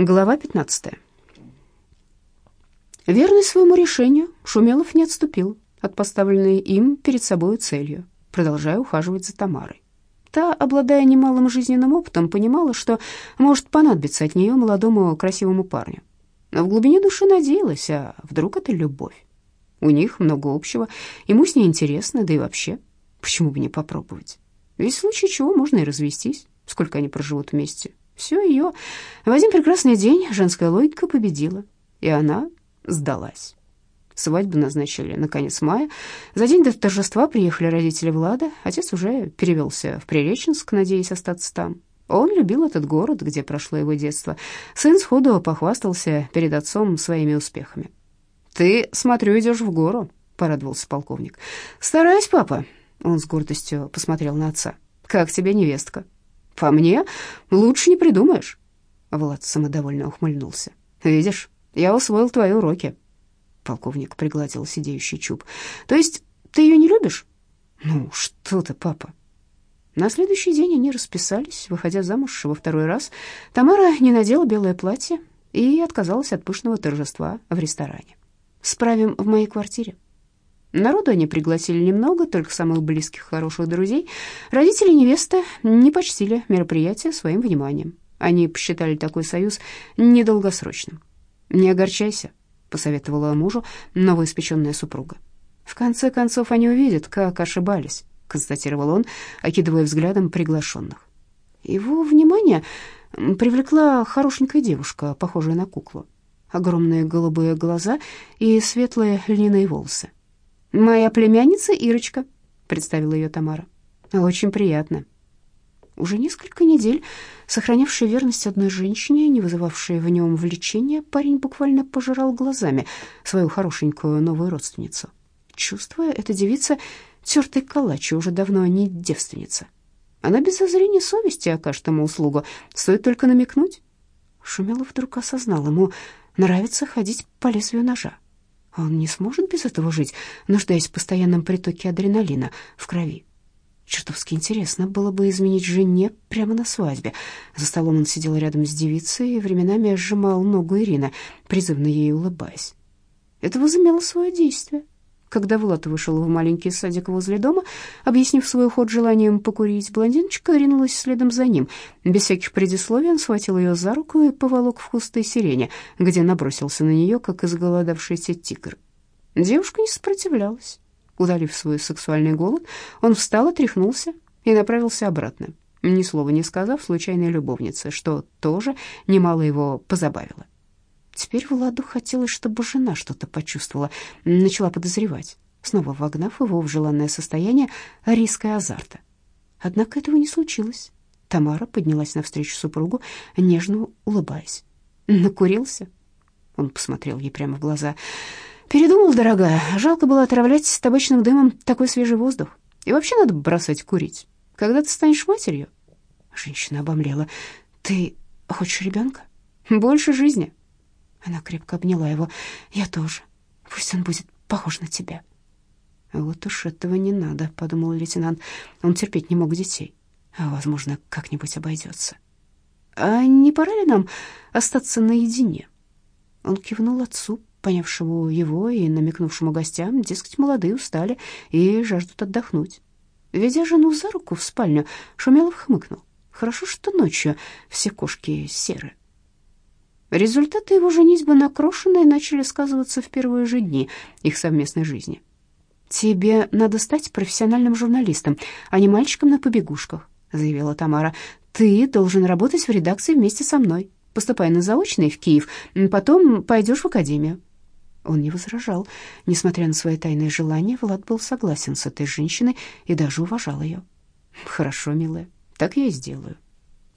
Глава 15. Верный своему решению, Шумелов не отступил от поставленной им перед собой целью, продолжая ухаживать за Тамарой. Та, обладая немалым жизненным опытом, понимала, что может понадобиться от нее молодому красивому парню. Но в глубине души надеялась, а вдруг это любовь. У них много общего, ему с ней интересно, да и вообще, почему бы не попробовать? Ведь в случае чего можно и развестись, сколько они проживут вместе, все ее. В один прекрасный день женская логика победила, и она сдалась. Свадьбу назначили на конец мая. За день до торжества приехали родители Влада. Отец уже перевелся в Приреченск, надеясь остаться там. Он любил этот город, где прошло его детство. Сын сходу похвастался перед отцом своими успехами. «Ты, смотрю, идешь в гору», — порадовался полковник. «Стараюсь, папа», — он с гордостью посмотрел на отца. «Как тебе невестка?» По мне, лучше не придумаешь. Влад самодовольно ухмыльнулся. Видишь, я усвоил твои уроки. Полковник пригладил сидеющий чуб. То есть ты ее не любишь? Ну, что ты, папа? На следующий день они расписались, выходя замуж во второй раз. Тамара не надела белое платье и отказалась от пышного торжества в ресторане. «Справим в моей квартире», Народу они пригласили немного, только самых близких хороших друзей. Родители невесты не почтили мероприятие своим вниманием. Они посчитали такой союз недолгосрочным. «Не огорчайся», — посоветовала мужу новоиспеченная супруга. «В конце концов они увидят, как ошибались», — констатировал он, окидывая взглядом приглашенных. Его внимание привлекла хорошенькая девушка, похожая на куклу. Огромные голубые глаза и светлые льняные волосы. «Моя племянница Ирочка», — представила ее Тамара. «Очень приятно». Уже несколько недель, сохранявший верность одной женщине, не вызывавшей в нем влечения, парень буквально пожирал глазами свою хорошенькую новую родственницу. Чувствуя, эта девица тертый калач уже давно не девственница. Она без зазрения совести окажет ему услугу, стоит только намекнуть. Шумелов вдруг осознал, ему нравится ходить по лезвию ножа. Он не сможет без этого жить, нуждаясь в постоянном притоке адреналина в крови. Чертовски интересно было бы изменить жене прямо на свадьбе. За столом он сидел рядом с девицей и временами сжимал ногу Ирины, призывно ей улыбаясь. Это возымело свое действие. Когда Влад вышел в маленький садик возле дома, объяснив свой ход желанием покурить, блондиночка ринулась следом за ним. Без всяких предисловий он схватил ее за руку и поволок в кусты сирени, где набросился на нее, как изголодавшийся тигр. Девушка не сопротивлялась. Удалив свой сексуальный голод, он встал, отряхнулся и направился обратно, ни слова не сказав случайной любовнице, что тоже немало его позабавило. Теперь Владу хотелось, чтобы жена что-то почувствовала, начала подозревать, снова вогнав его в желанное состояние риска и азарта. Однако этого не случилось. Тамара поднялась навстречу супругу, нежно улыбаясь. «Накурился?» Он посмотрел ей прямо в глаза. «Передумал, дорогая. Жалко было отравлять табачным дымом такой свежий воздух. И вообще надо бросать курить. Когда ты станешь матерью?» Женщина обомлела. «Ты хочешь ребенка?» «Больше жизни. Она крепко обняла его. «Я тоже. Пусть он будет похож на тебя». «Вот уж этого не надо», — подумал лейтенант. Он терпеть не мог детей. А, возможно, как-нибудь обойдется. «А не пора ли нам остаться наедине?» Он кивнул отцу, понявшему его и намекнувшему гостям, дескать, молодые устали и жаждут отдохнуть. Ведя жену за руку в спальню, Шумелов хмыкнул. «Хорошо, что ночью все кошки серы». Результаты его женитьбы на Крошиной начали сказываться в первые же дни их совместной жизни. «Тебе надо стать профессиональным журналистом, а не мальчиком на побегушках», — заявила Тамара. «Ты должен работать в редакции вместе со мной. Поступай на заочный в Киев, потом пойдешь в академию». Он не возражал. Несмотря на свои тайные желания, Влад был согласен с этой женщиной и даже уважал ее. «Хорошо, милая, так я и сделаю».